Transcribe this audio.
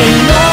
no